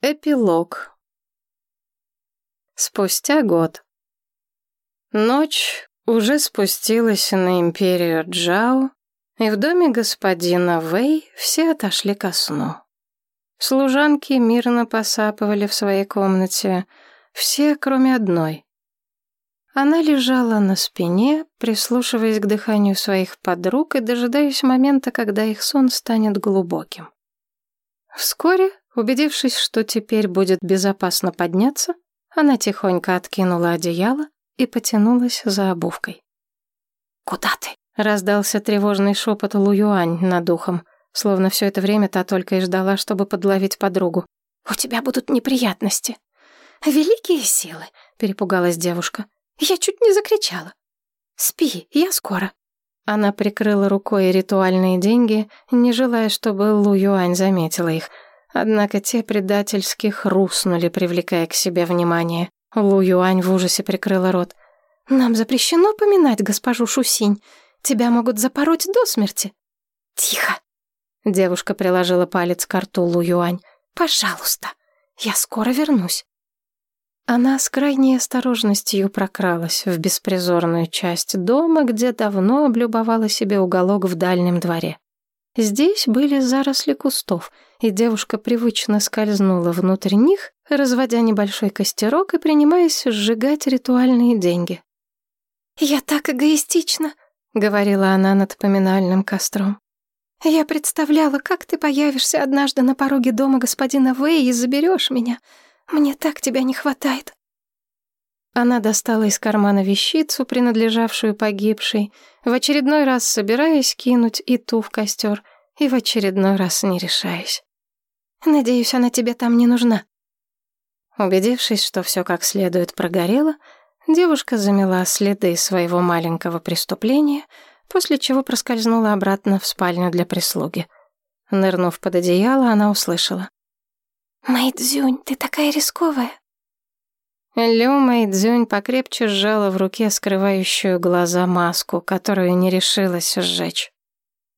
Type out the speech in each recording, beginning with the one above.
Эпилог. Спустя год. Ночь уже спустилась на империю Джао, и в доме господина Вэй все отошли ко сну. Служанки мирно посапывали в своей комнате, все, кроме одной. Она лежала на спине, прислушиваясь к дыханию своих подруг и дожидаясь момента, когда их сон станет глубоким. Вскоре Убедившись, что теперь будет безопасно подняться, она тихонько откинула одеяло и потянулась за обувкой. «Куда ты?» — раздался тревожный шепот Луюань над ухом, словно все это время та только и ждала, чтобы подловить подругу. «У тебя будут неприятности». «Великие силы!» — перепугалась девушка. «Я чуть не закричала». «Спи, я скоро». Она прикрыла рукой ритуальные деньги, не желая, чтобы Лу Юань заметила их — Однако те предательски хрустнули, привлекая к себе внимание. Лу Юань в ужасе прикрыла рот. «Нам запрещено поминать госпожу Шусинь. Тебя могут запороть до смерти». «Тихо!» Девушка приложила палец к рту Лу Юань. «Пожалуйста, я скоро вернусь». Она с крайней осторожностью прокралась в беспризорную часть дома, где давно облюбовала себе уголок в дальнем дворе. Здесь были заросли кустов, и девушка привычно скользнула внутрь них, разводя небольшой костерок и принимаясь сжигать ритуальные деньги. «Я так эгоистична», — говорила она над поминальным костром. «Я представляла, как ты появишься однажды на пороге дома господина Вэй и заберешь меня. Мне так тебя не хватает». Она достала из кармана вещицу, принадлежавшую погибшей, в очередной раз собираясь кинуть и ту в костер, и в очередной раз не решаясь. «Надеюсь, она тебе там не нужна». Убедившись, что все как следует прогорело, девушка замела следы своего маленького преступления, после чего проскользнула обратно в спальню для прислуги. Нырнув под одеяло, она услышала. «Мэйдзюнь, ты такая рисковая. Лю Мэйдзюнь покрепче сжала в руке скрывающую глаза маску, которую не решилась сжечь.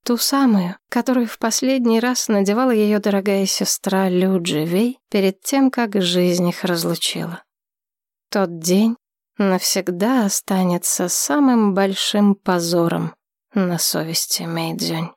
Ту самую, которую в последний раз надевала ее дорогая сестра Лю Дживей перед тем, как жизнь их разлучила. Тот день навсегда останется самым большим позором на совести Мэйдзюнь.